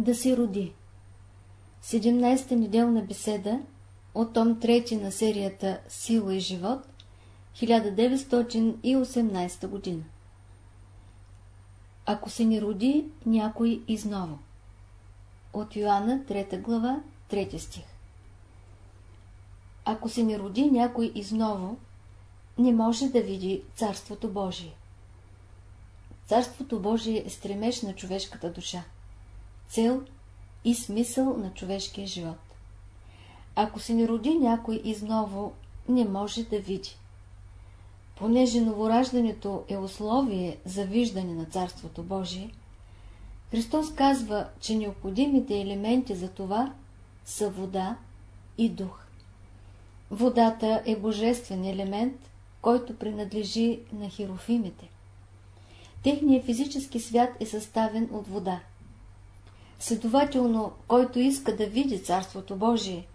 Да се роди. 17-та неделна беседа от том 3 на серията Сила и живот 1918 година. Ако се не роди някой изново. От Йоанна 3 глава 3 стих. Ако се не роди някой изново, не може да види Царството Божие. Царството Божие е стремеж на човешката душа, цел и смисъл на човешкия живот. Ако се не роди някой изново, не може да види. Понеже новораждането е условие за виждане на Царството Божие, Христос казва, че необходимите елементи за това са вода и дух. Водата е божествен елемент, който принадлежи на хирофимите. Техният физически свят е съставен от вода. Следователно, който иска да види Царството Божие,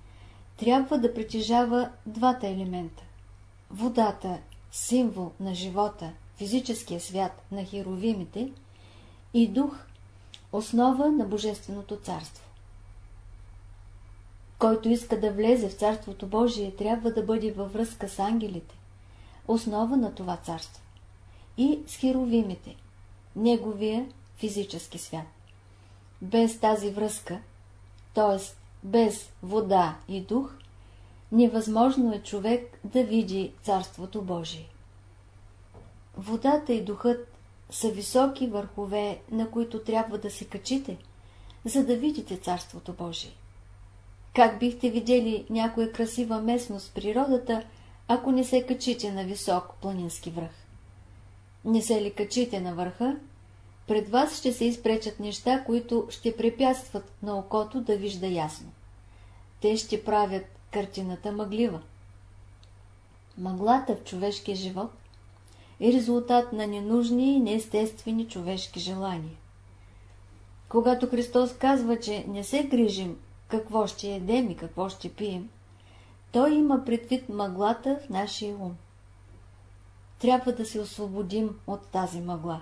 трябва да притежава двата елемента. Водата – символ на живота, физическия свят на херовимите, и дух – основа на Божественото царство. Който иска да влезе в Царството Божие, трябва да бъде във връзка с ангелите, основа на това царство, и с херовимите, неговия физически свят. Без тази връзка, т.е. без вода и дух, невъзможно е човек да види Царството Божие. Водата и духът са високи върхове, на които трябва да се качите, за да видите Царството Божие. Как бихте видели някоя красива местност в природата, ако не се качите на висок планински връх? Не се ли качите на върха, пред вас ще се изпречат неща, които ще препятстват на окото да вижда ясно. Те ще правят картината мъглива. Мъглата в човешкия живот е резултат на ненужни и неестествени човешки желания. Когато Христос казва, че не се грижим какво ще едем и какво ще пием, той има предвид мъглата в нашия ум. Трябва да се освободим от тази мъгла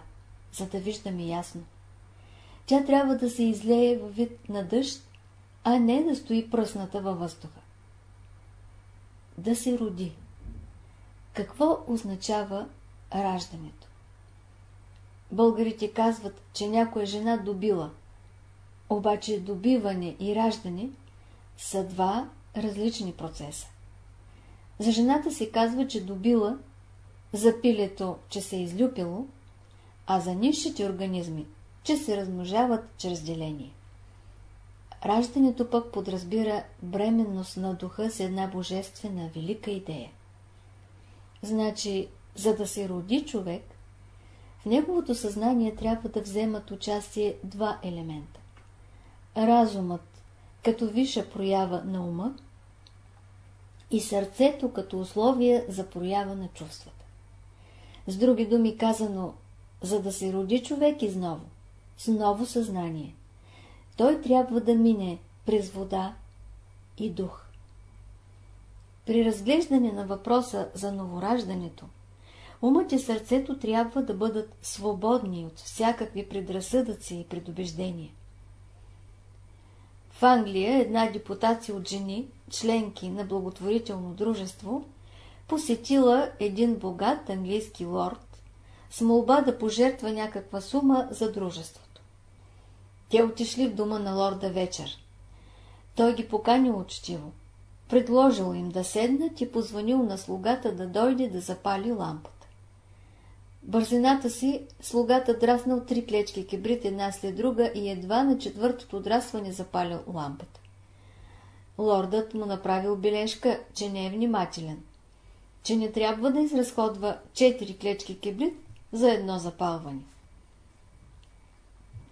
за да виждаме ясно. Тя трябва да се излее във вид на дъжд, а не да стои пръсната във въздуха. Да се роди. Какво означава раждането? Българите казват, че някоя жена добила, обаче добиване и раждане са два различни процеса. За жената се казва, че добила, за пилето, че се е излюпило, а за низшите организми, че се размножават чрез деление. Раждането пък подразбира бременност на духа с една божествена велика идея. Значи, за да се роди човек, в неговото съзнание трябва да вземат участие два елемента. Разумът, като виша проява на ума, и сърцето като условие за проява на чувствата. С други думи казано, за да се роди човек изново, с ново съзнание. Той трябва да мине през вода и дух. При разглеждане на въпроса за новораждането, умът и сърцето трябва да бъдат свободни от всякакви предразсъдъци и предубеждения. В Англия една депутация от жени, членки на благотворително дружество, посетила един богат английски лорд, с молба да пожертва някаква сума за дружеството. Те отишли в дома на лорда вечер. Той ги поканил учтиво. Предложил им да седнат и позвонил на слугата да дойде да запали лампата. Бързината си слугата драснал три клечки кибрит една след друга и едва на четвъртото драсване запалил лампата. Лордът му направил бележка, че не е внимателен, че не трябва да изразходва четири клечки кибрит, за едно запалване.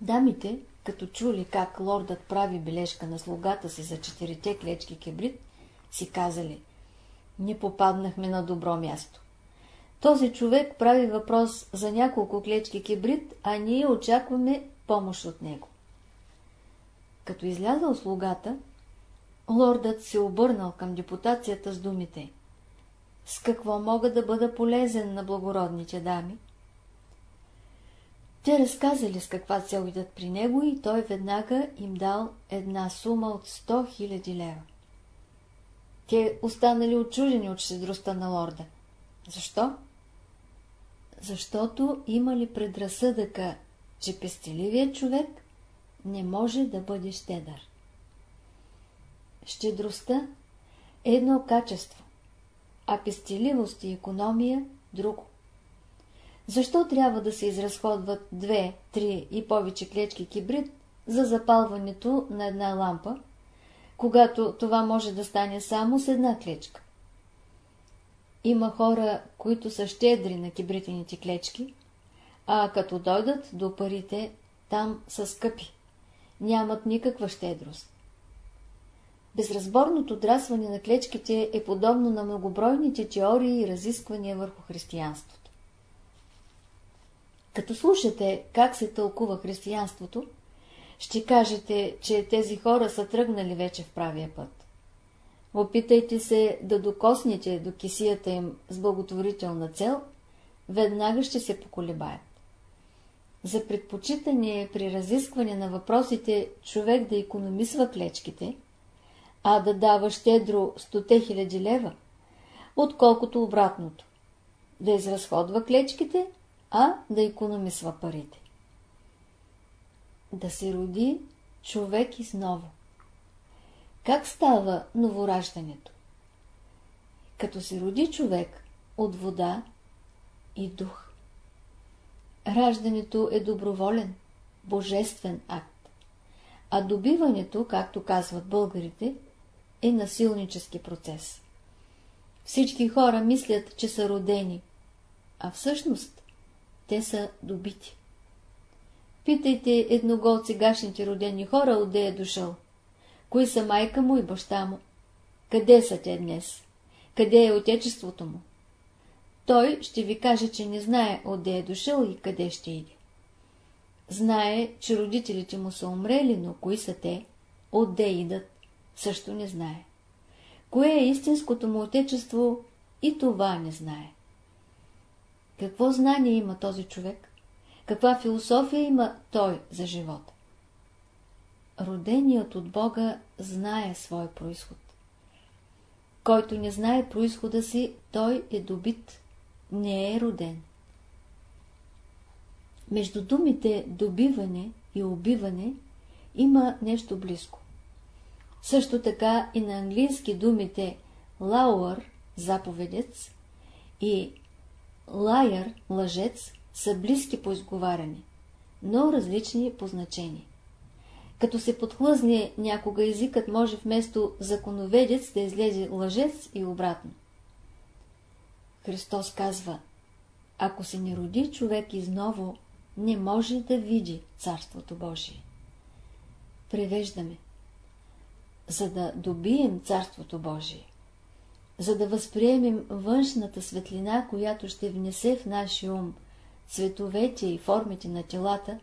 Дамите, като чули как лордът прави бележка на слугата си за четирите клечки кебрит, си казали, не попаднахме на добро място. Този човек прави въпрос за няколко клечки кебрит, а ние очакваме помощ от него. Като излязал слугата, лордът се обърнал към депутацията с думите С какво мога да бъда полезен на благородните дами? Те разказали с каква цел идат при него и той веднага им дал една сума от 100 000 лева. Те останали очудени от щедростта на лорда. Защо? Защото имали предразсъдъка, че пестеливият човек не може да бъде щедър. Щедростта е едно качество, а пестеливост и економия – друго. Защо трябва да се изразходват две, три и повече клечки кибрид за запалването на една лампа, когато това може да стане само с една клечка? Има хора, които са щедри на кибритените клечки, а като дойдат до парите, там са скъпи. Нямат никаква щедрост. Безразборното драсване на клечките е подобно на многобройните теории и разисквания върху християнството. Като слушате как се тълкува християнството, ще кажете, че тези хора са тръгнали вече в правия път. Опитайте се да докоснете до кисията им с благотворителна цел, веднага ще се поколебаят. За предпочитане при разискване на въпросите човек да економисва клечките, а да дава щедро 100 хиляди лева, отколкото обратното. Да изразходва клечките, а да економисва парите. Да се роди човек изново. Как става новораждането? Като се роди човек от вода и дух. Раждането е доброволен, божествен акт, а добиването, както казват българите, е насилнически процес. Всички хора мислят, че са родени, а всъщност те са добити. Питайте едного от сегашните родени хора, отде е дошъл. Кои са майка му и баща му? Къде са те днес? Къде е отечеството му? Той ще ви каже, че не знае отде е дошъл и къде ще иде. Знае, че родителите му са умрели, но кои са те, отде идат, също не знае. Кое е истинското му отечество, и това не знае. Какво знание има този човек? Каква философия има той за живота? Роденият от Бога знае своя происход. Който не знае происхода си, той е добит, не е роден. Между думите добиване и убиване има нещо близко. Също така и на английски думите лауър, заповедец, и лайър, лъжец, са близки по изговаряне, но различни по значение. Като се подхлъзне някога езикът може вместо законоведец да излезе лъжец и обратно. Христос казва, ако се не роди човек изново, не може да види Царството Божие. Превеждаме за да добием Царството Божие, за да възприемем външната светлина, която ще внесе в нашия ум цветовете и формите на телата,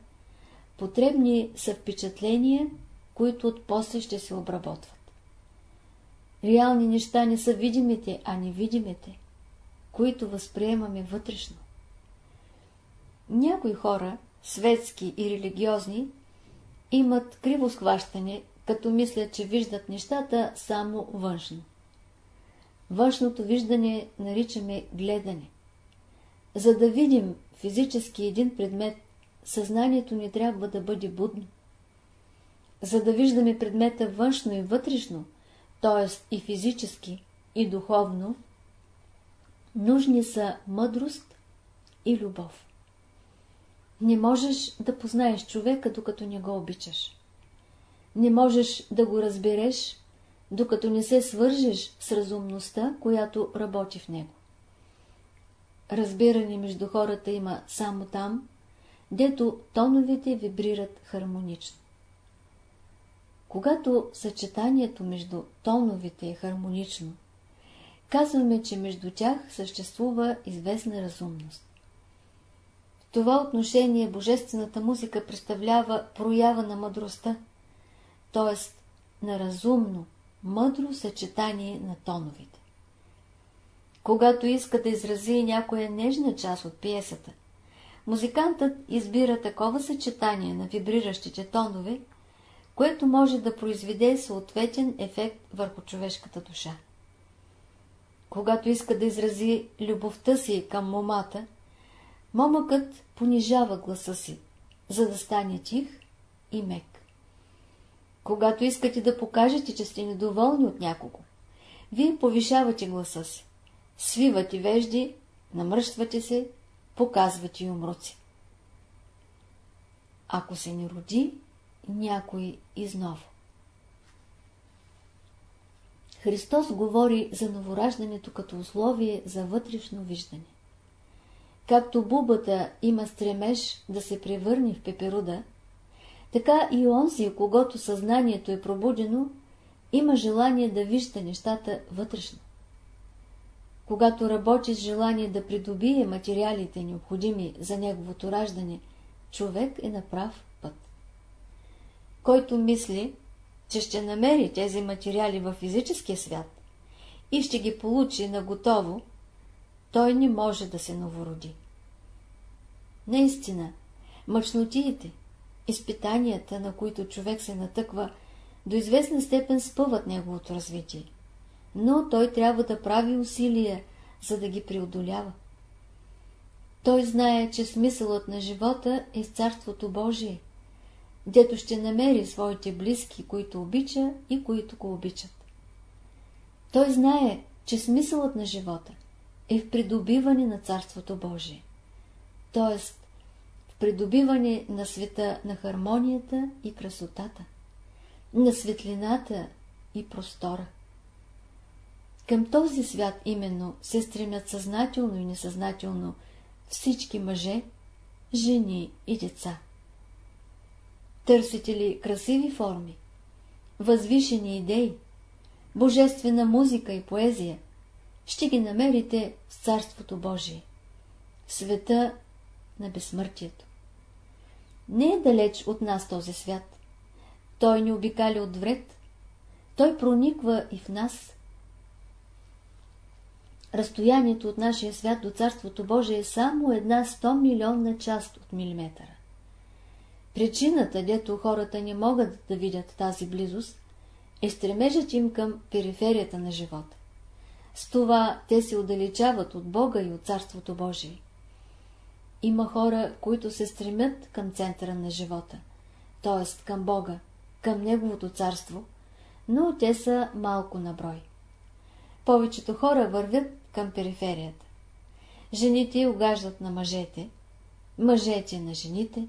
потребни са впечатления, които от после ще се обработват. Реални неща не са видимите, а невидимите, които възприемаме вътрешно. Някои хора, светски и религиозни, имат криво схващане като мислят, че виждат нещата само външно. Външното виждане наричаме гледане. За да видим физически един предмет, съзнанието ни трябва да бъде будно. За да виждаме предмета външно и вътрешно, т.е. и физически, и духовно, нужни са мъдрост и любов. Не можеш да познаеш човека, докато не го обичаш не можеш да го разбереш, докато не се свържеш с разумността, която работи в него. Разбиране между хората има само там, дето тоновете вибрират хармонично. Когато съчетанието между тоновете е хармонично, казваме, че между тях съществува известна разумност. В това отношение божествената музика представлява проява на мъдростта, т.е. на разумно, мъдро съчетание на тоновете. Когато иска да изрази някоя нежна част от пиесата, музикантът избира такова съчетание на вибриращите тонове, което може да произведе съответен ефект върху човешката душа. Когато иска да изрази любовта си към момата, момъкът понижава гласа си, за да стане тих и мек. Когато искате да покажете, че сте недоволни от някого, вие повишавате гласа си, свивате вежди, намръщвате се, показвате и умруци. Ако се не роди, някой изново. Христос говори за новораждането като условие за вътрешно виждане. Както бубата има стремеж да се превърне в пеперуда, така и онзи, когато съзнанието е пробудено, има желание да вижда нещата вътрешно. Когато работи с желание да придобие материалите необходими за неговото раждане, човек е на прав път. Който мисли, че ще намери тези материали в физическия свят и ще ги получи на готово, той не може да се новороди. Наистина, мъчнотиите, изпитанията, на които човек се натъква, до известна степен спъват неговото развитие, но той трябва да прави усилия, за да ги преодолява. Той знае, че смисълът на живота е с Царството Божие, дето ще намери своите близки, които обича и които го обичат. Той знае, че смисълът на живота е в придобиване на Царството Божие, т.е. придобиване на света на хармонията и красотата, на светлината и простора. Към този свят именно се стремят съзнателно и несъзнателно всички мъже, жени и деца. Търсите ли красиви форми, възвишени идеи, божествена музика и поезия, ще ги намерите в Царството Божие, света на безсмъртието. Не е далеч от нас този свят. Той ни обикаля от вред, той прониква и в нас. Разстоянието от нашия свят до Царството Божие е само една 100 милионна част от милиметъра. Причината, дето хората не могат да видят тази близост, е стремежът им към периферията на живота. С това те се отдалечават от Бога и от Царството Божие. Има хора, които се стремят към центъра на живота, т.е. към Бога, към Неговото царство, но те са малко на брой. Повечето хора вървят към периферията. Жените угаждат на мъжете, мъжете на жените,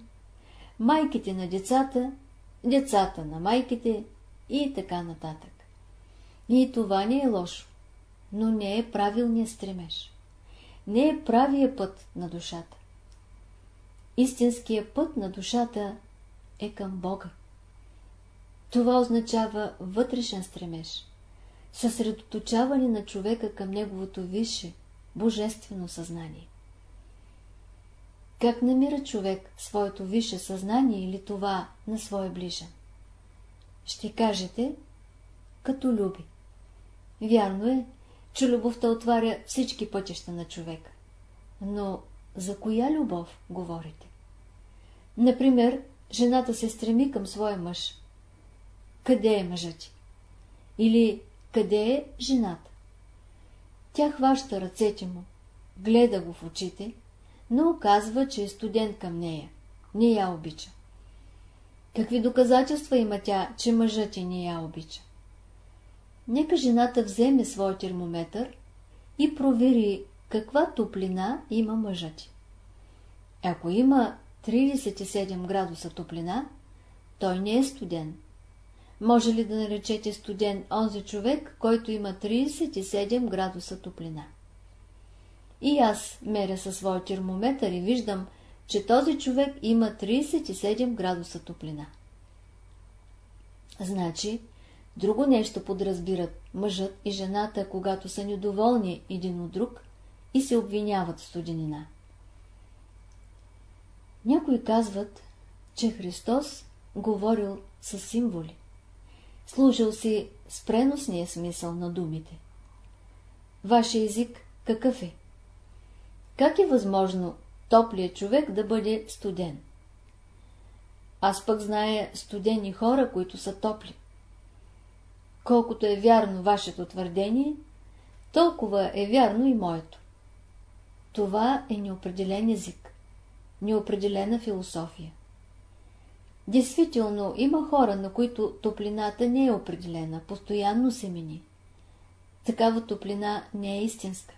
майките на децата, децата на майките и така нататък. И това не е лошо, но не е правилният стремеж. Не е правия път на душата. Истинският път на душата е към Бога. Това означава вътрешен стремеж, съсредоточаване на човека към неговото висше, божествено съзнание. Как намира човек своето висше съзнание или това на своя ближен? Ще кажете, като люби. Вярно е, че любовта отваря всички пътища на човека. Но за коя любов говорите? Например, жената се стреми към своя мъж. Къде е мъжът Или къде е жената? Тя хваща ръцете му, гледа го в очите, но казва, че е студент към нея. Не я обича. Какви доказателства има тя, че мъжът ти не я обича? Нека жената вземе своя термометър и провери каква топлина има мъжът. Ако има 37 градуса топлина, той не е студен. Може ли да наречете студен онзи човек, който има 37 градуса топлина? И аз меря със своя термометър и виждам, че този човек има 37 градуса топлина. Значи, друго нещо подразбират мъжът и жената, когато са недоволни един от друг и се обвиняват в студенина. Някои казват, че Христос говорил с символи. Служил си с преносния смисъл на думите. Вашия език какъв е? Как е възможно топлия човек да бъде студен. Аз пък зная студени хора, които са топли. Колкото е вярно вашето твърдение, толкова е вярно и моето. Това е неопределен език, неопределена философия. Действително, има хора, на които топлината не е определена, постоянно се мини. Такава топлина не е истинска.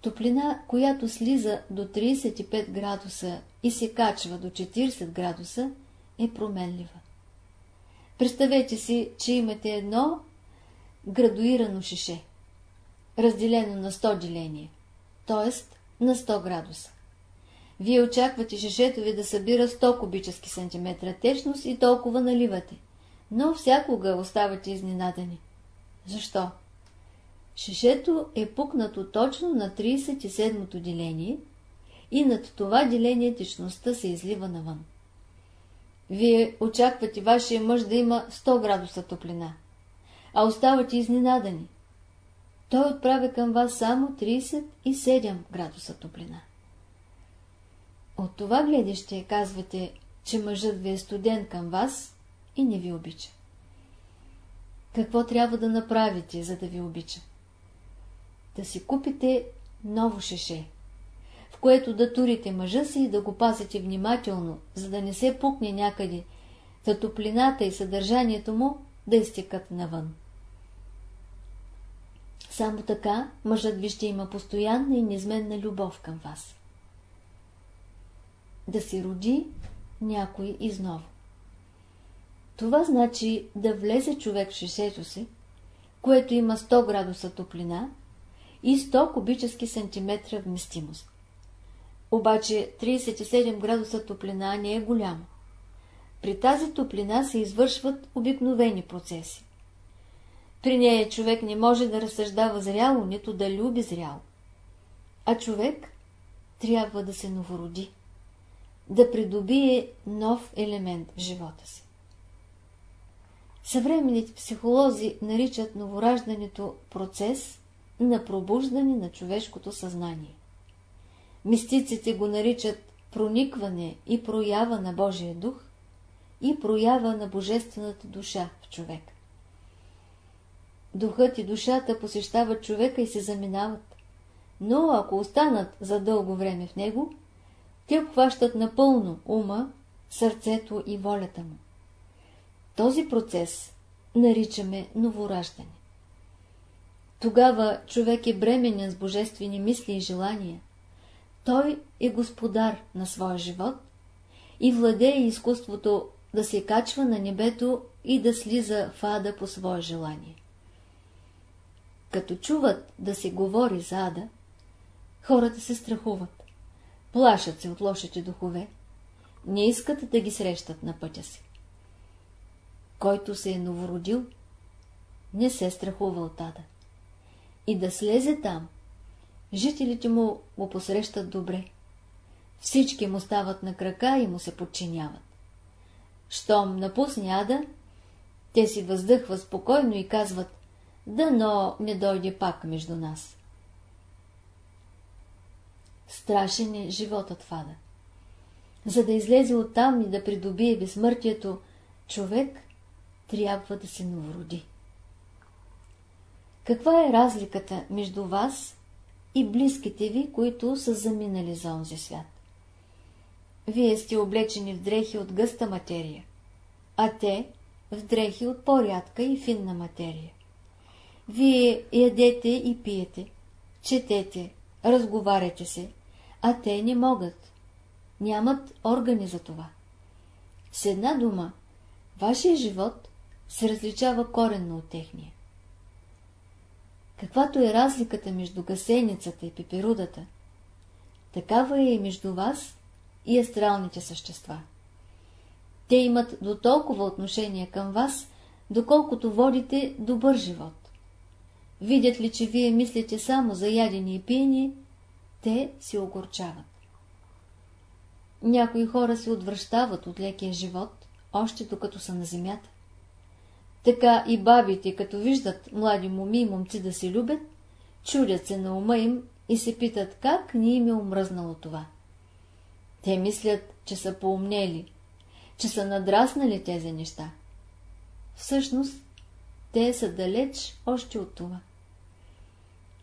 Топлина, която слиза до 35 градуса и се качва до 40 градуса, е променлива. Представете си, че имате едно градуирано шише, разделено на 100 деления, т.е. на 100 градуса. Вие очаквате шишето ви да събира 100 кубически сантиметра течност и толкова наливате, но всякога оставате изненадани. Защо? Шишето е пукнато точно на 37-то деление и над това деление течността се излива навън. Вие очаквате вашия мъж да има 100 градуса топлина, а оставате изненадани. Той отправя към вас само 37 градуса топлина. От това гледаще казвате, че мъжът ви е студен към вас и не ви обича. Какво трябва да направите, за да ви обича? Да си купите ново шеше, в което да турите мъжа си и да го пазите внимателно, за да не се пукне някъде, та топлината и съдържанието му да изтекат навън. Само така мъжът ви ще има постоянна и неизменна любов към вас да се роди някой изново. Това значи да влезе човек в шишето си, което има 100 градуса топлина и 100 кубически сантиметра вместимост. Обаче 37 градуса топлина не е голяма. При тази топлина се извършват обикновени процеси. При нея човек не може да разсъждава зряло, нито да люби зряло. А човек трябва да се новороди да придобие нов елемент в живота си. Съвременните психолози наричат новораждането процес на пробуждане на човешкото съзнание. Мистиците го наричат проникване и проява на Божия дух и проява на божествената душа в човек. Духът и душата посещават човека и се заминават, но ако останат за дълго време в него, те обхващат напълно ума, сърцето и волята му. Този процес наричаме новораждане. Тогава човек е бременен с божествени мисли и желания. Той е господар на своя живот и владее изкуството да се качва на небето и да слиза в ада по свое желание. Като чуват да се говори за ада, хората се страхуват. Плашат се от лошите духове. Не искат да ги срещат на пътя си. Който се е новородил, не се страхува от ада. И да слезе там, жителите му го посрещат добре. Всички му стават на крака и му се подчиняват. Щом напусне ада, те си въздъхват спокойно и казват, дано не дойде пак между нас. Страшен е животът в ада. За да излезе оттам и да придобие безсмъртието, човек трябва да се новороди. Каква е разликата между вас и близките ви, които са заминали за онзи свят? Вие сте облечени в дрехи от гъста материя, а те в дрехи от по-рядка и финна материя. Вие ядете и пиете, четете, разговаряте се, а те не могат. Нямат органи за това. С една дума, вашия живот се различава коренно от техния. Каквато е разликата между гасеницата и пеперудата, такава е и между вас и астралните същества. Те имат до толкова отношение към вас, доколкото водите добър живот. Видят ли, че вие мислите само за ядене и пиене, те се огорчават. Някои хора се отвръщават от лекия живот, още докато са на земята. Така и бабите, като виждат млади моми и момци да се любят, чудят се на ума им и се питат как ни им е омръзнало това. Те мислят, че са поумнели, че са надраснали тези неща. Всъщност, те са далеч още от това.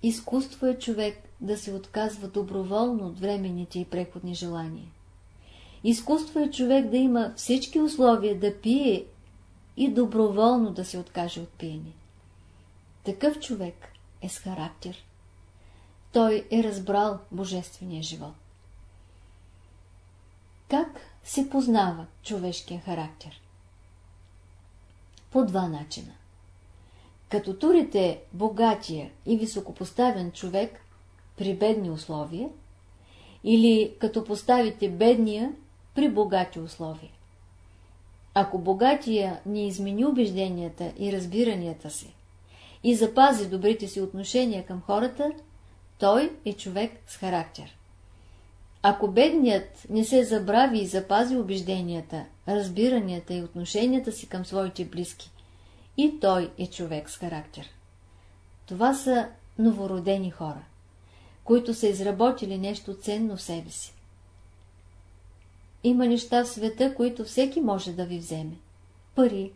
Изкуство е човек да се отказва доброволно от временните и преходни желания. Изкуство е човек да има всички условия да пие и доброволно да се откаже от пиене. Такъв човек е с характер. Той е разбрал божествения живот. Как се познава човешкия характер? По два начина. Като турите богатия и високопоставен човек при бедни условия, или като поставите бедния при богати условия. Ако богатия не измени убежденията и разбиранията си и запази добрите си отношения към хората, той е човек с характер. Ако бедният не се забрави и запази убежденията, разбиранията и отношенията си към своите близки, и той е човек с характер. Това са новородени хора, които са изработили нещо ценно в себе си. Има неща в света, които всеки може да ви вземе. Пари,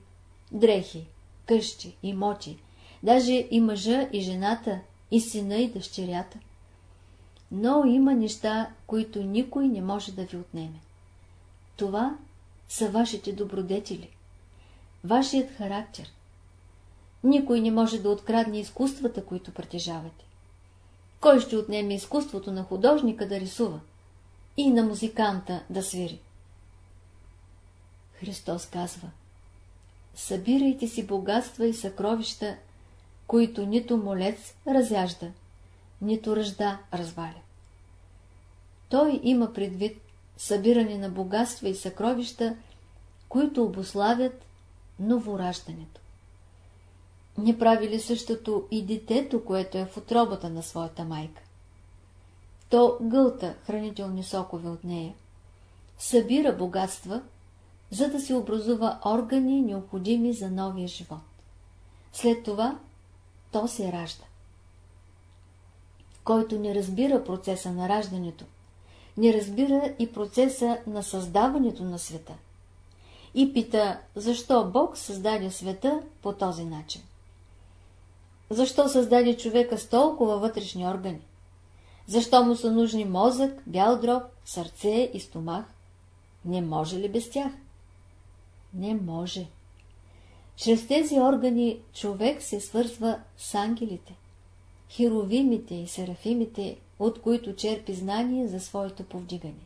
дрехи, къщи, имоти, даже и мъжа, и жената, и сина, и дъщерята. Но има неща, които никой не може да ви отнеме. Това са вашите добродетели, вашият характер. Никой не може да открадне изкуствата, които притежавате. Кой ще отнеме изкуството на художника да рисува и на музиканта да свири? Христос казва Събирайте си богатства и съкровища, които нито молец разяжда, нито ръжда разваля. Той има предвид събиране на богатства и съкровища, които обославят новораждането. Не прави ли същото и детето, което е в отробата на своята майка? То гълта хранителни сокове от нея, събира богатства, за да се образува органи, необходими за новия живот. След това то се ражда. Който не разбира процеса на раждането, не разбира и процеса на създаването на света. И пита, защо Бог създаде света по този начин. Защо създаде човека с толкова вътрешни органи? Защо му са нужни мозък, бял дроб, сърце и стомах? Не може ли без тях? Не може. Чрез тези органи човек се свързва с ангелите, херовимите и серафимите, от които черпи знание за своето повдигане.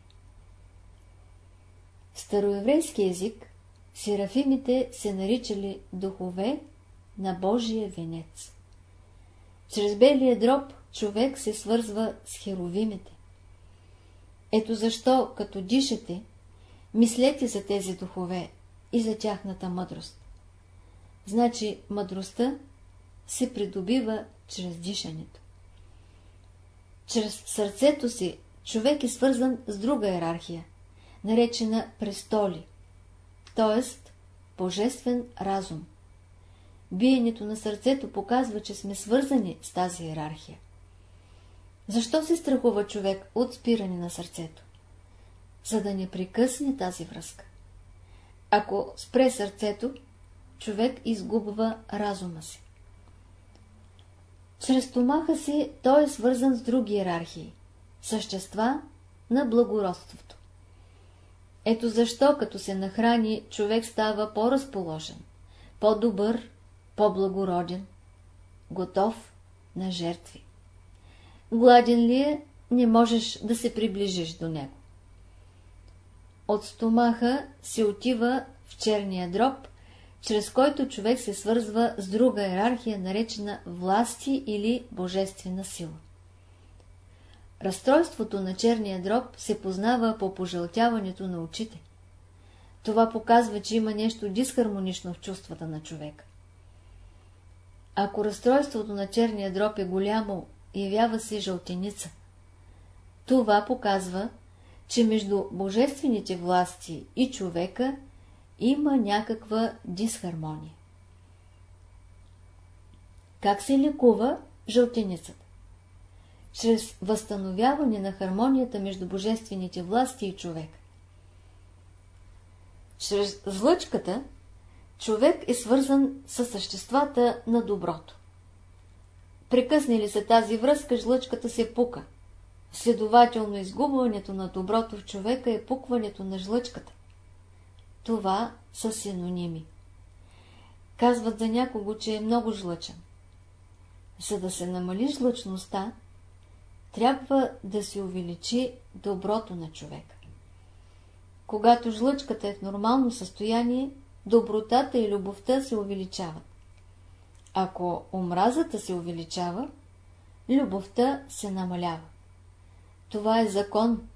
В староеврейски език серафимите се наричали духове на Божия венец. Чрез белия дроб човек се свързва с херовимите. Ето защо, като дишате, мислете за тези духове и за тяхната мъдрост. Значи мъдростта се придобива чрез дишането. Чрез сърцето си човек е свързан с друга иерархия, наречена престоли, т.е. божествен разум. Биенето на сърцето показва, че сме свързани с тази иерархия. Защо се страхува човек от спиране на сърцето? За да не прекъсне тази връзка. Ако спре сърцето, човек изгубва разума си. Чрез стомаха си той е свързан с други иерархии, същества на благородството. Ето защо, като се нахрани, човек става по-разположен, по-добър, по-благороден, готов на жертви. Гладен ли е, не можеш да се приближиш до него. От стомаха се отива в черния дроб, чрез който човек се свързва с друга иерархия, наречена власти или божествена сила. Разстройството на черния дроб се познава по пожълтяването на очите. Това показва, че има нещо дисхармонично в чувствата на човека. Ако разстройството на черния дроб е голямо, явява се жълтеница. Това показва, че между божествените власти и човека има някаква дисхармония. Как се лекува жълтеницата? чрез възстановяване на хармонията между божествените власти и човек. Чрез злъчката човек е свързан с съществата на доброто. Прекъсне ли се тази връзка, жлъчката се пука. Следователно изгубването на доброто в човека е пукването на жлъчката. Това са синоними. Казват за някого, че е много жлъчен. За да се намали жлъчността, трябва да се увеличи доброто на човека. Когато жлъчката е в нормално състояние, добротата и любовта се увеличават. Ако омразата се увеличава, любовта се намалява. Това е закон,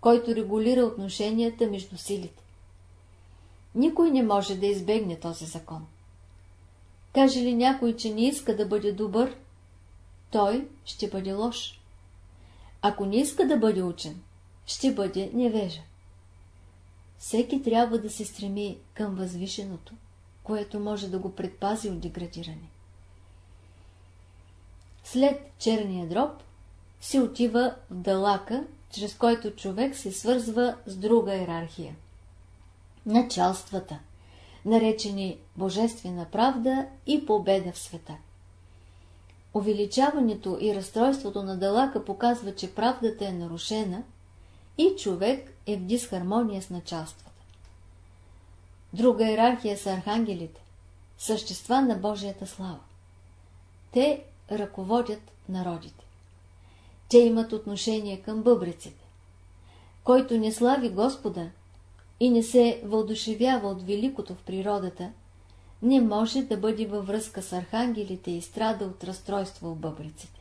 който регулира отношенията между силите. Никой не може да избегне този закон. Каже ли някой, че не иска да бъде добър, той ще бъде лош. Ако не иска да бъде учен, ще бъде невежа. Всеки трябва да се стреми към възвишеното, което може да го предпази от деградиране. След черния дроб се отива в далака, чрез който човек се свързва с друга иерархия. Началствата, наречени Божествена правда и победа в света. Увеличаването и разстройството на далака показва, че правдата е нарушена и човек е в дисхармония с началствата. Друга иерархия са архангелите, същества на Божията слава. Те ръководят народите. Те имат отношение към бъбреците. Който не слави Господа и не се въодушевява от великото в природата, не може да бъде във връзка с архангелите и страда от разстройство в бъбреците.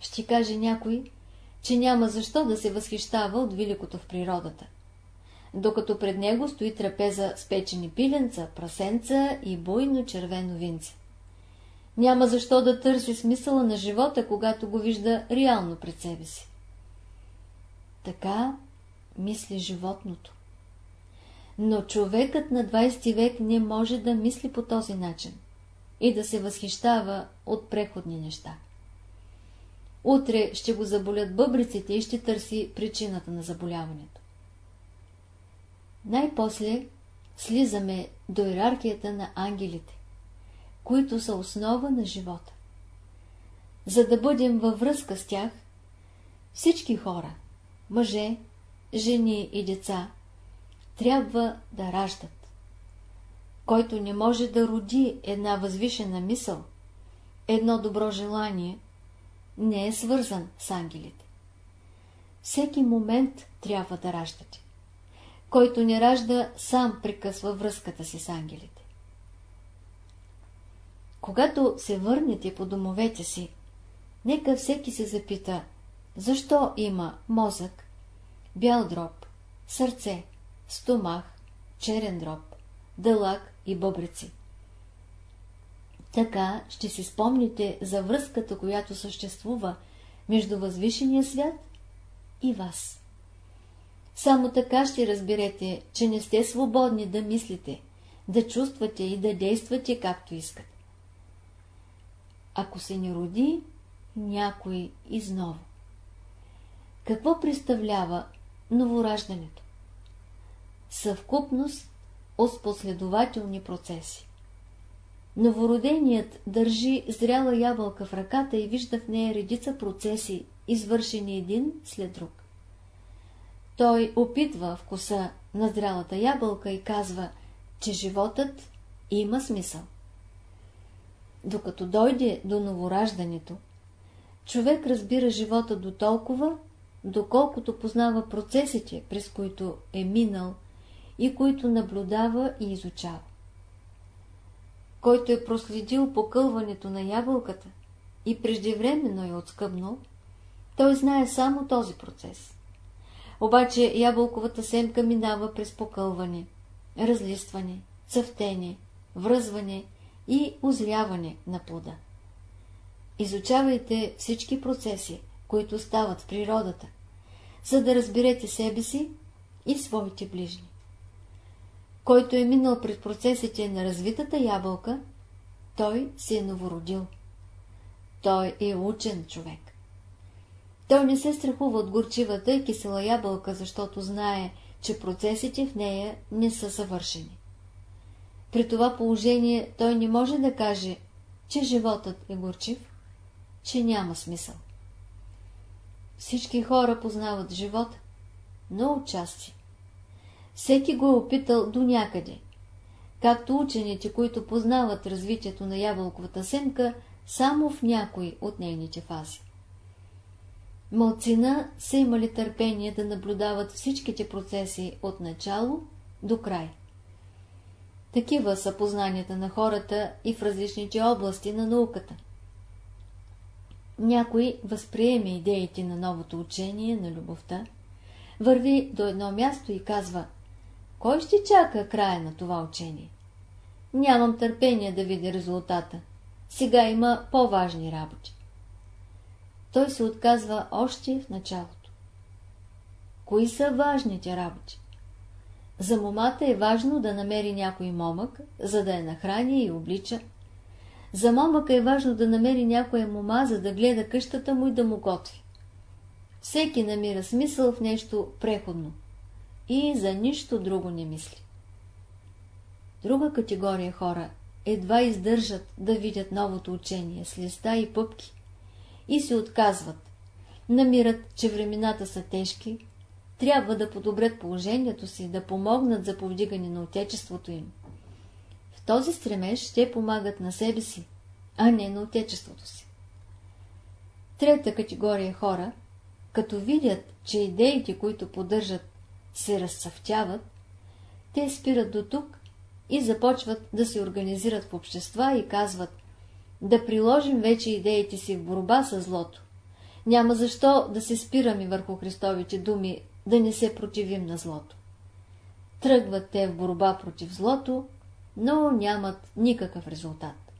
Ще каже някой, че няма защо да се възхищава от великото в природата, докато пред него стои трапеза с печени пиленца, прасенца и буйно червено винце. Няма защо да търси смисъла на живота, когато го вижда реално пред себе си. Така мисли животното. Но човекът на 20 век не може да мисли по този начин и да се възхищава от преходни неща. Утре ще го заболят бъбриците и ще търси причината на заболяването. Най-после слизаме до иерархията на ангелите които са основа на живота. За да бъдем във връзка с тях, всички хора, мъже, жени и деца, трябва да раждат. Който не може да роди една възвишена мисъл, едно добро желание, не е свързан с ангелите. Всеки момент трябва да раждате. Който не ражда, сам прекъсва връзката си с ангелите. Когато се върнете по домовете си, нека всеки се запита, защо има мозък, бял дроб, сърце, стомах, черен дроб, дълъг и бъбреци. Така ще си спомните за връзката, която съществува между възвишения свят и вас. Само така ще разберете, че не сте свободни да мислите, да чувствате и да действате както искате ако се не роди някой изново. Какво представлява новораждането? Съвкупност от последователни процеси. Новороденият държи зряла ябълка в ръката и вижда в нея редица процеси, извършени един след друг. Той опитва вкуса на зрялата ябълка и казва, че животът има смисъл. Докато дойде до новораждането, човек разбира живота до толкова, доколкото познава процесите, през които е минал и които наблюдава и изучава. Който е проследил покълването на ябълката и преждевременно е отскъбнал, той знае само този процес. Обаче ябълковата семка минава през покълване, разлистване, цъфтене, връзване и озряване на плода. Изучавайте всички процеси, които стават в природата, за да разберете себе си и своите ближни. Който е минал пред процесите на развитата ябълка, той се е новородил. Той е учен човек. Той не се страхува от горчивата и кисела ябълка, защото знае, че процесите в нея не са съвършени. При това положение той не може да каже, че животът е горчив, че няма смисъл. Всички хора познават живота, но отчасти. Всеки го е опитал до някъде, както учените, които познават развитието на ябълковата семка, само в някои от нейните фази. Малцина са имали търпение да наблюдават всичките процеси от начало до край. Такива са познанията на хората и в различните области на науката. Някой възприеме идеите на новото учение на любовта, върви до едно място и казва «Кой ще чака края на това учение? Нямам търпение да видя резултата. Сега има по-важни работи той се отказва още в началото. Кои са важните работи? За момата е важно да намери някой момък, за да я нахрани и облича. За момъка е важно да намери някоя мома, за да гледа къщата му и да му готви. Всеки намира смисъл в нещо преходно и за нищо друго не мисли. Друга категория хора едва издържат да видят новото учение с листа и пъпки и се отказват. Намират, че времената са тежки, трябва да подобрят положението си, да помогнат за повдигане на отечеството им. В този стремеж те помагат на себе си, а не на отечеството си. Трета категория хора, като видят, че идеите, които поддържат, се разцъфтяват, те спират до тук и започват да се организират в общества и казват да приложим вече идеите си в борба с злото. Няма защо да се спираме върху Христовите думи, да не се противим на злото. Тръгват те в борба против злото, но нямат никакъв резултат.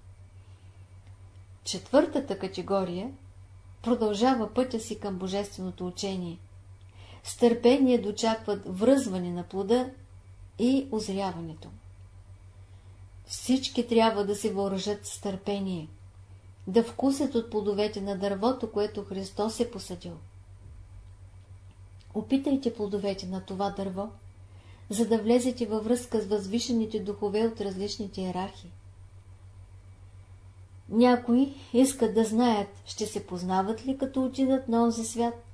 Четвъртата категория продължава пътя си към Божественото учение. С търпение дочакват връзване на плода и озряването. Всички трябва да се въоръжат с търпение, да вкусят от плодовете на дървото, което Христос е посадил. Опитайте плодовете на това дърво, за да влезете във връзка с възвишените духове от различните иерархии. Някои искат да знаят, ще се познават ли като отидат на онзи свят.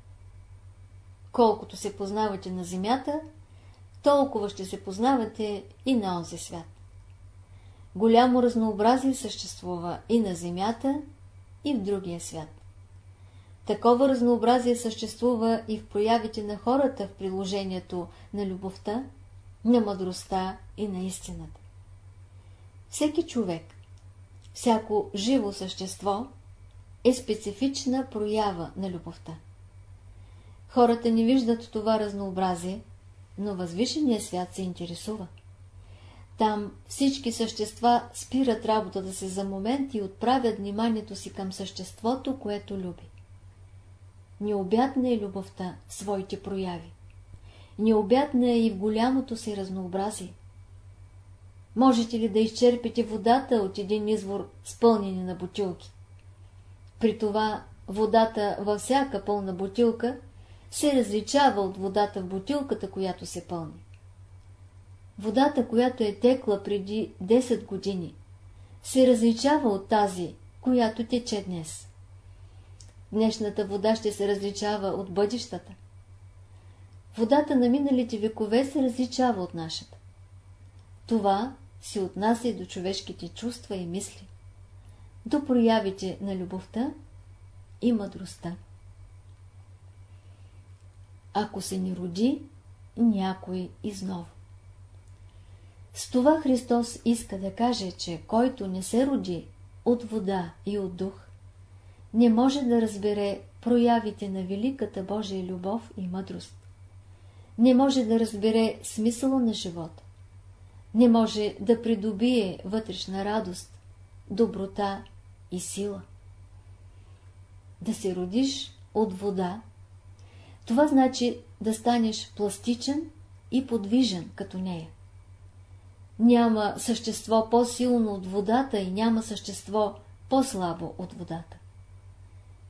Колкото се познавате на земята, толкова ще се познавате и на онзи свят. Голямо разнообразие съществува и на Земята, и в другия свят. Такова разнообразие съществува и в проявите на хората в приложението на любовта, на мъдростта и на истината. Всеки човек, всяко живо същество е специфична проява на любовта. Хората не виждат това разнообразие, но възвишения свят се интересува. Там всички същества спират работата си за момент и отправят вниманието си към съществото, което люби. Необятна е любовта в своите прояви. Необятна е и в голямото си разнообразие. Можете ли да изчерпите водата от един извор с пълнени на бутилки? При това водата във всяка пълна бутилка се различава от водата в бутилката, която се пълни водата, която е текла преди 10 години, се различава от тази, която тече днес. Днешната вода ще се различава от бъдещата. Водата на миналите векове се различава от нашата. Това се отнася и до човешките чувства и мисли, до проявите на любовта и мъдростта. Ако се ни роди някой изново. С това Христос иска да каже, че който не се роди от вода и от дух, не може да разбере проявите на великата Божия любов и мъдрост. Не може да разбере смисъла на живота. Не може да придобие вътрешна радост, доброта и сила. Да се родиш от вода, това значи да станеш пластичен и подвижен като нея. Няма същество по-силно от водата и няма същество по-слабо от водата.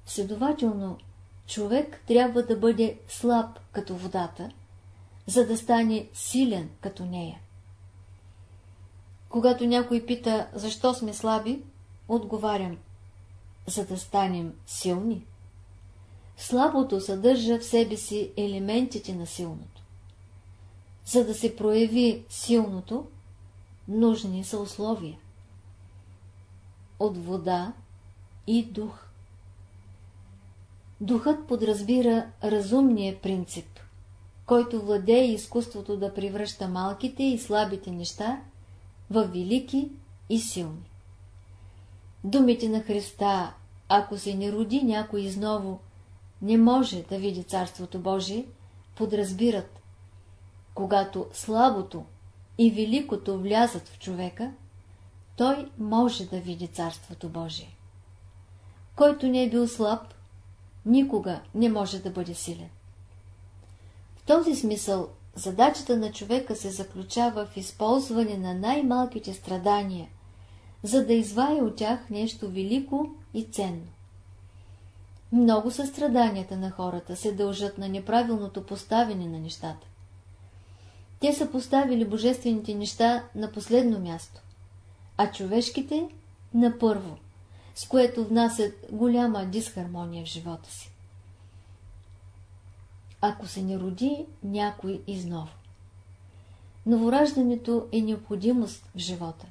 Следователно, човек трябва да бъде слаб като водата, за да стане силен като нея. Когато някой пита, защо сме слаби, отговарям, за да станем силни. Слабото съдържа в себе си елементите на силното. За да се прояви силното, нужни са условия. От вода и дух. Духът подразбира разумния принцип, който владее изкуството да превръща малките и слабите неща в велики и силни. Думите на Христа, ако се не роди някой изново, не може да види Царството Божие, подразбират, когато слабото и великото влязат в човека, той може да види Царството Божие. Който не е бил слаб, никога не може да бъде силен. В този смисъл задачата на човека се заключава в използване на най-малките страдания, за да извая от тях нещо велико и ценно. Много състраданията на хората се дължат на неправилното поставяне на нещата. Те са поставили божествените неща на последно място, а човешките на първо, с което внасят голяма дисхармония в живота си. Ако се не роди някой изново. Новораждането е необходимост в живота.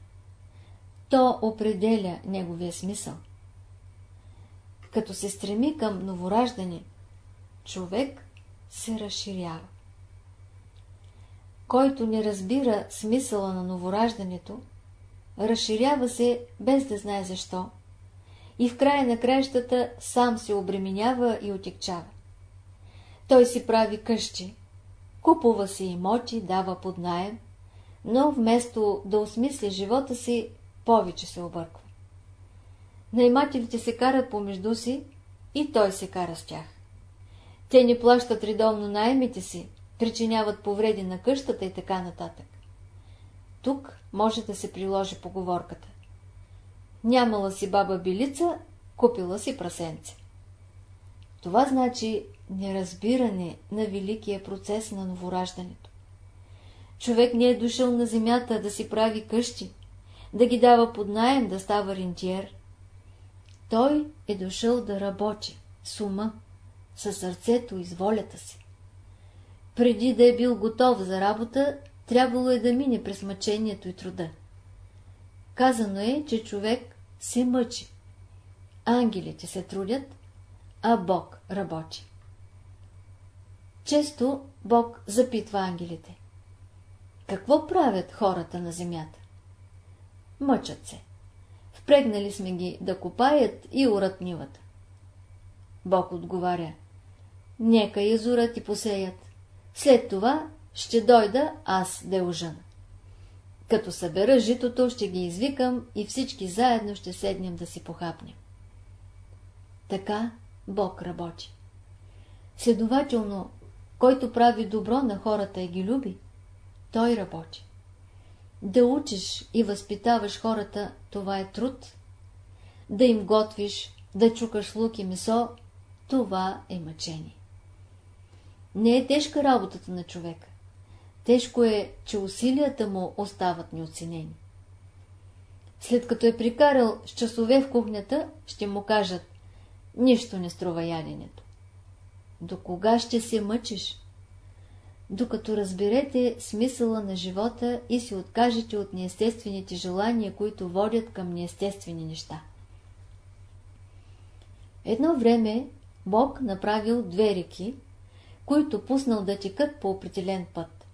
То определя неговия смисъл. Като се стреми към новораждане, човек се разширява. Който не разбира смисъла на новораждането, разширява се без да знае защо и в края на краищата сам се обременява и отекчава. Той си прави къщи, купува си имоти, дава под наем, но вместо да осмисля живота си, повече се обърква. Наймателите се карат помежду си и той се кара с тях. Те не плащат редовно найемите си, причиняват повреди на къщата и така нататък. Тук може да се приложи поговорката. Нямала си баба билица, купила си прасенце. Това значи неразбиране на великия процес на новораждането. Човек не е дошъл на земята да си прави къщи, да ги дава под найем, да става рентиер. Той е дошъл да работи с ума, със сърцето и с волята си. Преди да е бил готов за работа, трябвало е да мине през мъчението и труда. Казано е, че човек се мъчи. Ангелите се трудят, а Бог работи. Често Бог запитва ангелите. Какво правят хората на земята? Мъчат се. Впрегнали сме ги да копаят и урат нивата. Бог отговаря. Нека изурат и посеят. След това ще дойда аз да ужана. Като събера житото, ще ги извикам и всички заедно ще седнем да си похапнем. Така Бог работи. Следователно, който прави добро на хората и ги люби, той работи. Да учиш и възпитаваш хората, това е труд. Да им готвиш, да чукаш лук и месо, това е мъчение. Не е тежка работата на човека. Тежко е, че усилията му остават неоценени. След като е прикарал с часове в кухнята, ще му кажат, нищо не струва яденето. До кога ще се мъчиш? Докато разберете смисъла на живота и се откажете от неестествените желания, които водят към неестествени неща. Едно време Бог направил две реки, които пуснал да текат по определен път.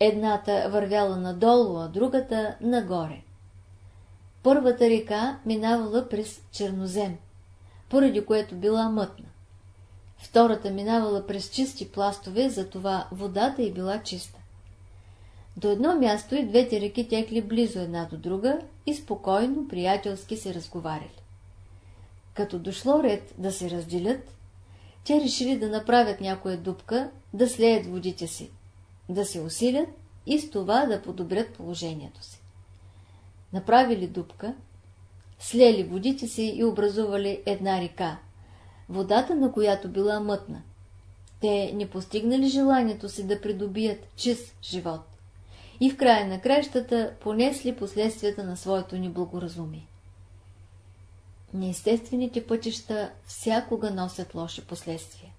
Едната вървяла надолу, а другата нагоре. Първата река минавала през чернозем, поради което била мътна. Втората минавала през чисти пластове, затова водата й била чиста. До едно място и двете реки текли близо една до друга и спокойно, приятелски се разговаряли. Като дошло ред да се разделят, те решили да направят някоя дупка, да слеят водите си, да се усилят и с това да подобрят положението си. Направили дупка, слели водите си и образували една река, водата на която била мътна. Те не постигнали желанието си да придобият чист живот и в края на кращата понесли последствията на своето неблагоразумие. Неестествените пътища всякога носят лоши последствия.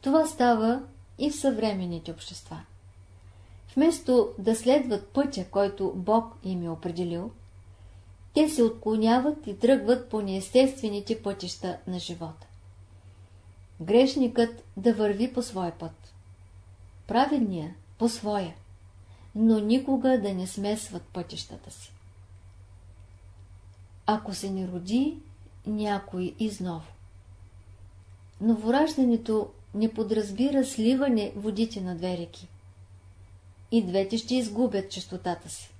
Това става и в съвременните общества. Вместо да следват пътя, който Бог им е определил, те се отклоняват и тръгват по неестествените пътища на живота. Грешникът да върви по своя път, праведния по своя, но никога да не смесват пътищата си. Ако се не роди някой изново. Новораждането не подразбира сливане водите на две реки. И двете ще изгубят чистотата си.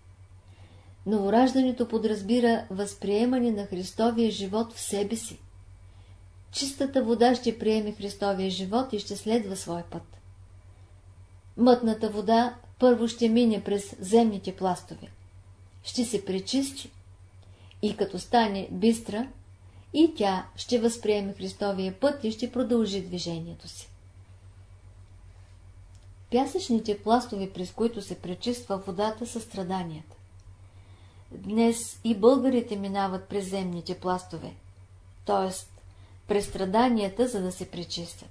Новораждането подразбира възприемане на Христовия живот в себе си. Чистата вода ще приеме Христовия живот и ще следва своя път. Мътната вода първо ще мине през земните пластове. Ще се пречисти и като стане бистра, и тя ще възприеме Христовия път и ще продължи движението си. Пясъчните пластове, през които се пречиства водата, са страданията. Днес и българите минават през земните пластове, т.е. през страданията, за да се пречистят.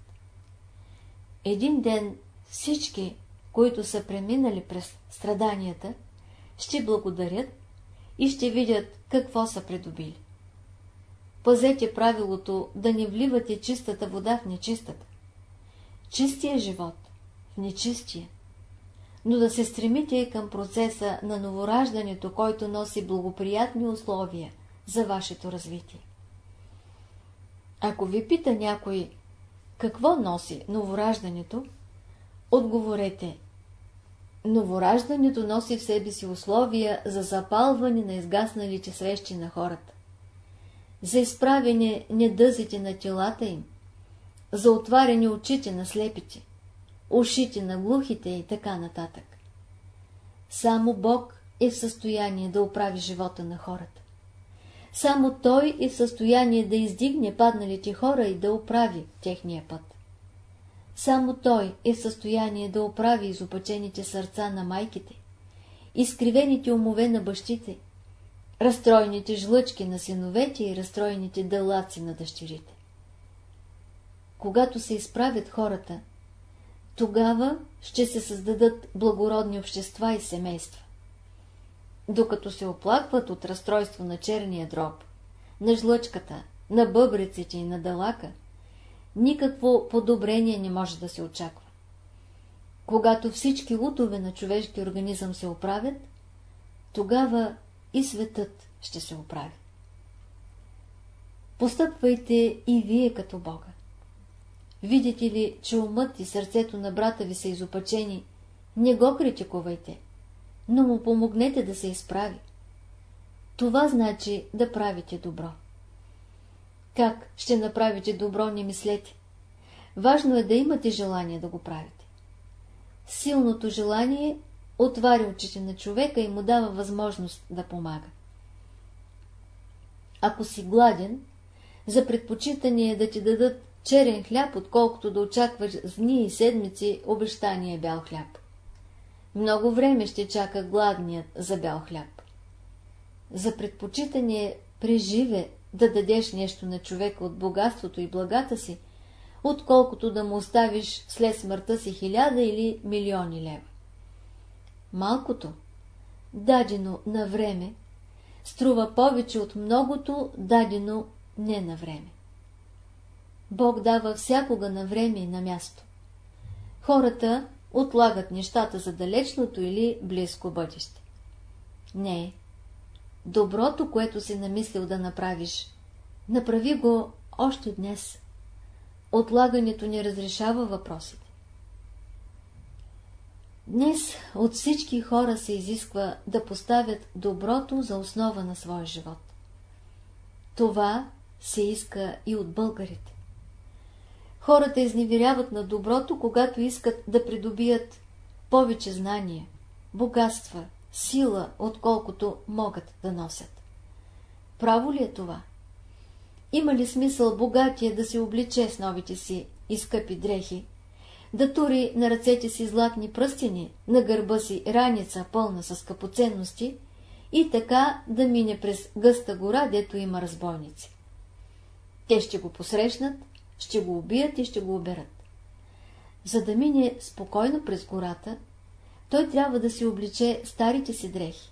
Един ден всички, които са преминали през страданията, ще благодарят и ще видят какво са придобили. Пазете правилото да не вливате чистата вода в нечистата. Чистия живот в нечистия. Но да се стремите към процеса на новораждането, който носи благоприятни условия за вашето развитие. Ако ви пита някой какво носи новораждането, отговорете Новораждането носи в себе си условия за запалване на изгасналите свещи на хората, за изправяне недъзите на телата им, за отваряне очите на слепите, ушите на глухите и така нататък. Само Бог е в състояние да оправи живота на хората. Само Той е в състояние да издигне падналите хора и да оправи техния път. Само той е в състояние да оправи изопачените сърца на майките, изкривените умове на бащите, разстроените жлъчки на синовете и разстроените дълаци на дъщерите. Когато се изправят хората, тогава ще се създадат благородни общества и семейства. Докато се оплакват от разстройство на черния дроб, на жлъчката, на бъбреците и на дълака, никакво подобрение не може да се очаква. Когато всички лутове на човешки организъм се оправят, тогава и светът ще се оправи. Постъпвайте и вие като Бога. Видите ли, че умът и сърцето на брата ви са изопачени, не го критикувайте, но му помогнете да се изправи. Това значи да правите добро. Как ще направите добро, не мислете. Важно е да имате желание да го правите. Силното желание отваря очите на човека и му дава възможност да помага. Ако си гладен, за предпочитане е да ти дадат черен хляб, отколкото да очакваш дни и седмици обещания бял хляб. Много време ще чака гладният за бял хляб. За предпочитане преживе да дадеш нещо на човека от богатството и благата си, отколкото да му оставиш след смъртта си хиляда или милиони лева. Малкото, дадено на време, струва повече от многото, дадено не на време. Бог дава всякога на време и на място. Хората отлагат нещата за далечното или близко бъдеще. Не, доброто, което си намислил да направиш, направи го още днес. Отлагането не разрешава въпросите. Днес от всички хора се изисква да поставят доброто за основа на своя живот. Това се иска и от българите. Хората изневеряват на доброто, когато искат да придобият повече знания, богатства, сила, отколкото могат да носят. Право ли е това? има ли смисъл богатия да се обличе с новите си и скъпи дрехи, да тури на ръцете си златни пръстени, на гърба си раница пълна с скъпоценности и така да мине през гъста гора, дето има разбойници. Те ще го посрещнат, ще го убият и ще го оберат. За да мине спокойно през гората, той трябва да си обличе старите си дрехи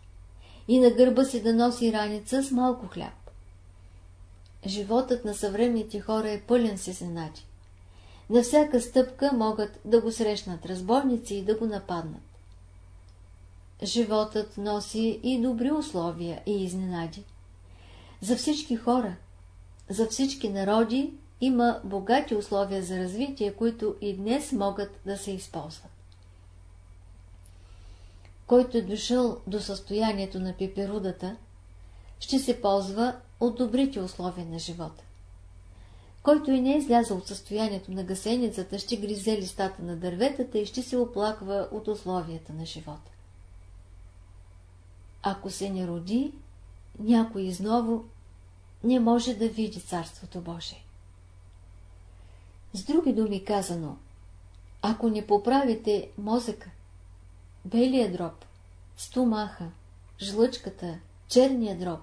и на гърба си да носи раница с малко хляб. Животът на съвременните хора е пълен с изненади. На всяка стъпка могат да го срещнат разбойници и да го нападнат. Животът носи и добри условия и изненади. За всички хора, за всички народи има богати условия за развитие, които и днес могат да се използват. Който е дошъл до състоянието на пеперудата, ще се ползва от добрите условия на живота. Който и не е излязъл от състоянието на гасеницата, ще гризе листата на дърветата и ще се оплаква от условията на живота. Ако се не роди, някой изново не може да види Царството Божие. С други думи казано, ако не поправите мозъка, белия дроб, стомаха, жлъчката, черния дроб,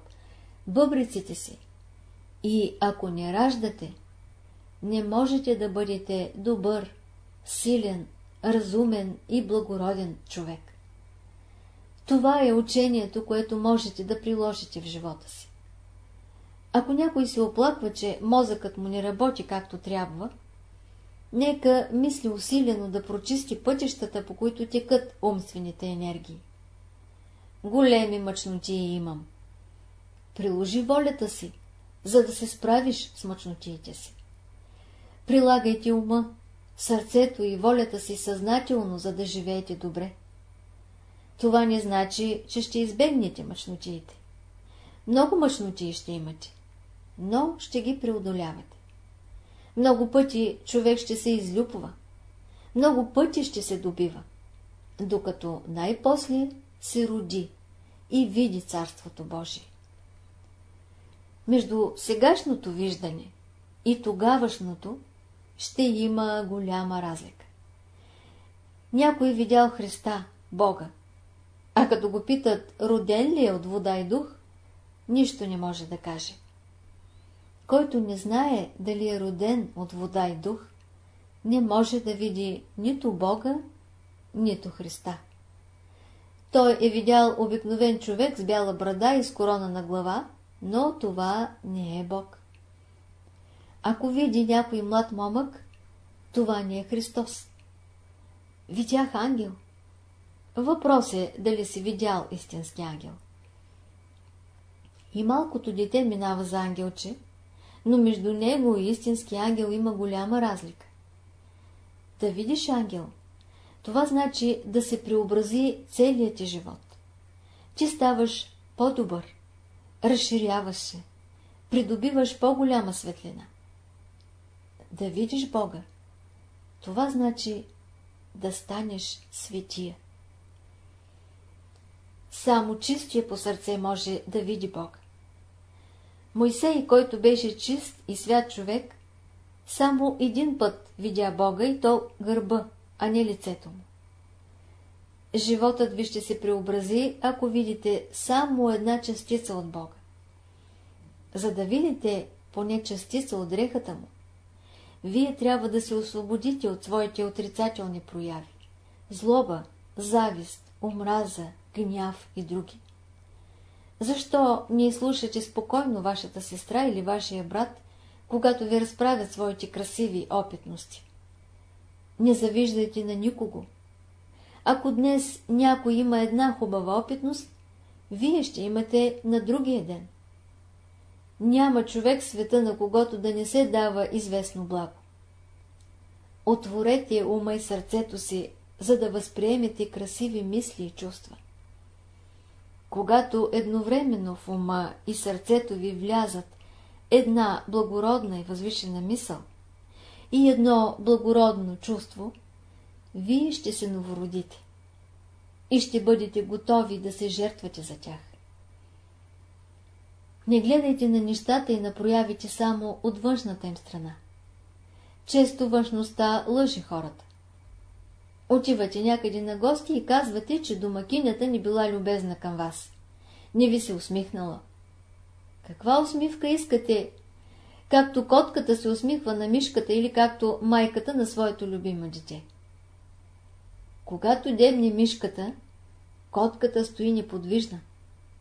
бъбриците си, и ако не раждате, не можете да бъдете добър, силен, разумен и благороден човек. Това е учението, което можете да приложите в живота си. Ако някой се оплаква, че мозъкът му не работи както трябва, нека мисли усилено да прочисти пътищата, по които текат умствените енергии. Големи мъчнотии имам. Приложи волята си, за да се справиш с мъчнотиите си. Прилагайте ума, сърцето и волята си съзнателно, за да живеете добре. Това не значи, че ще избегнете мъчнотиите. Много мъчнотии ще имате, но ще ги преодолявате. Много пъти човек ще се излюпва, много пъти ще се добива, докато най-после се роди и види Царството Божие. Между сегашното виждане и тогавашното ще има голяма разлика. Някой видял Христа, Бога, а като го питат, роден ли е от вода и дух, нищо не може да каже. Който не знае дали е роден от вода и дух, не може да види нито Бога, нито Христа. Той е видял обикновен човек с бяла брада и с корона на глава, но това не е Бог. Ако види някой млад момък, това не е Христос. Видях ангел. Въпрос е дали си видял истински ангел. И малкото дете минава за ангелче, но между него и истински ангел има голяма разлика. Да видиш ангел, това значи да се преобрази целият ти живот. Ти ставаш по-добър, разширяваш се, придобиваш по-голяма светлина. Да видиш Бога, това значи да станеш светия. Само чистия по сърце може да види Бог. Мойсей, който беше чист и свят човек, само един път видя Бога и то гърба, а не лицето му. Животът ви ще се преобрази, ако видите само една частица от Бога. За да видите поне частица от дрехата му, вие трябва да се освободите от своите отрицателни прояви – злоба, завист, омраза, гняв и други. Защо не слушате спокойно вашата сестра или вашия брат, когато ви разправят своите красиви опитности? Не завиждайте на никого. Ако днес някой има една хубава опитност, вие ще имате на другия ден. Няма човек в света, на когото да не се дава известно благо. Отворете ума и сърцето си, за да възприемете красиви мисли и чувства. Когато едновременно в ума и сърцето ви влязат една благородна и възвишена мисъл и едно благородно чувство, вие ще се новородите и ще бъдете готови да се жертвате за тях. Не гледайте на нещата и на проявите само от външната им страна. Често външността лъжи хората. Отивате някъде на гости и казвате, че домакинята ни била любезна към вас. Не ви се усмихнала. Каква усмивка искате? Както котката се усмихва на мишката или както майката на своето любимо дете. Когато дебне мишката, котката стои неподвижна,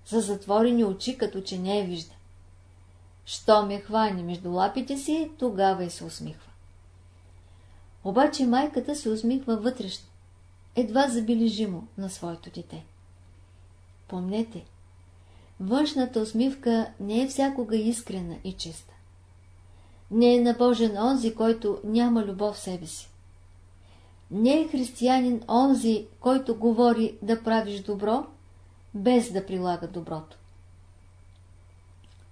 за затворени очи, като че не я вижда. Що ме хвани между лапите си, тогава и се усмихва. Обаче майката се усмихва вътрешно, едва забележимо на своето дете. Помнете, външната усмивка не е всякога искрена и чиста. Не е набожен онзи, който няма любов в себе си. Не е християнин онзи, който говори да правиш добро, без да прилага доброто.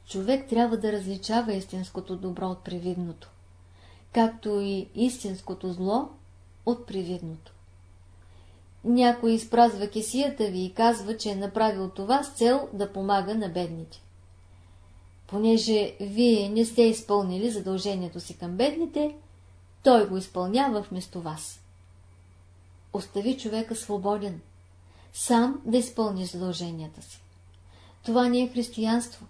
Човек трябва да различава истинското добро от привидното, както и истинското зло от привидното. Някой изпразва кесията ви и казва, че е направил това с цел да помага на бедните. Понеже вие не сте изпълнили задължението си към бедните, той го изпълнява вместо вас. Остави човека свободен, сам да изпълни задълженията си. Това не е християнство.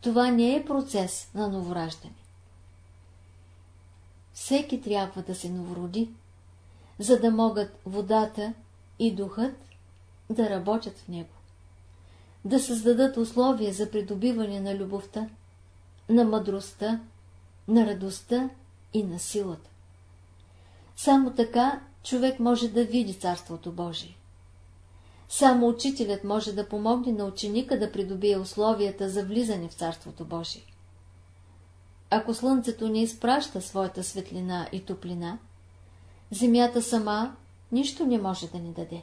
Това не е процес на новораждане. Всеки трябва да се новороди, за да могат водата и духът да работят в него, да създадат условия за придобиване на любовта, на мъдростта, на радостта и на силата. Само така човек може да види Царството Божие. Само учителят може да помогне на ученика да придобие условията за влизане в Царството Божие. Ако слънцето не изпраща своята светлина и топлина, земята сама нищо не може да ни даде.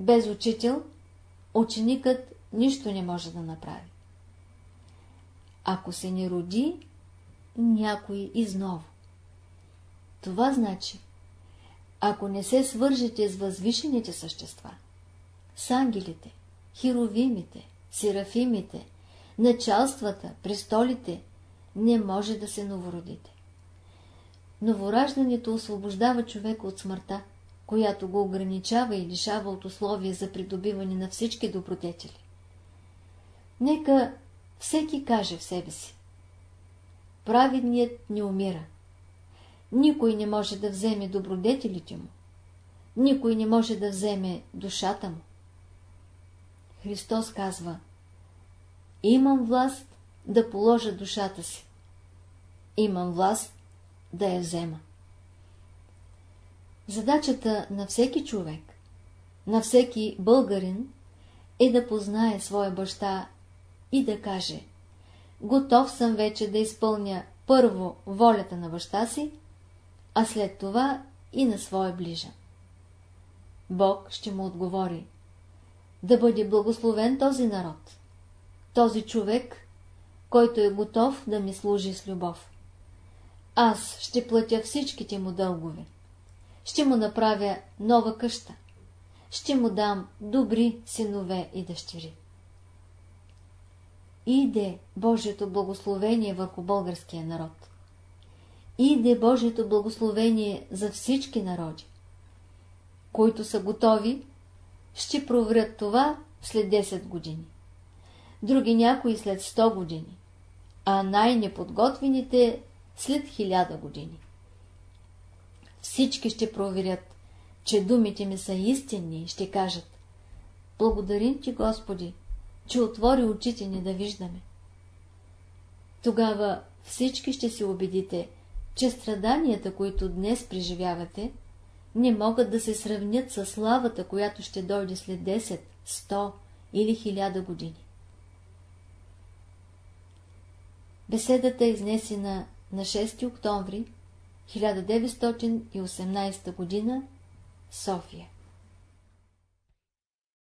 Без учител, ученикът нищо не може да направи. Ако се не роди, някой изново. Това значи, ако не се свържете с възвишените същества, с ангелите, херовимите, серафимите, началствата, престолите, не може да се новородите. Новораждането освобождава човека от смъртта, която го ограничава и лишава от условия за придобиване на всички добродетели. Нека всеки каже в себе си. Праведният не умира. Никой не може да вземе добродетелите му. Никой не може да вземе душата му. Христос казва Имам власт да положа душата си. Имам власт да я взема. Задачата на всеки човек, на всеки българин е да познае своя баща и да каже Готов съм вече да изпълня първо волята на баща си, а след това и на своя ближа. Бог ще му отговори да бъде благословен този народ, този човек, който е готов да ми служи с любов. Аз ще платя всичките му дългове. Ще му направя нова къща. Ще му дам добри синове и дъщери. Иде Божието благословение върху българския народ. Иде Божието благословение за всички народи. Които са готови, ще проверят това след 10 години. Други някои след 100 години, а най-неподготвените след 1000 години. Всички ще проверят, че думите ми са истинни и ще кажат Благодарим ти, Господи, че отвори очите ни да виждаме. Тогава всички ще се убедите, че страданията, които днес преживявате, не могат да се сравнят с славата, която ще дойде след 10, 100 или 1000 години. Беседата е изнесена на 6 октомври 1918 г. София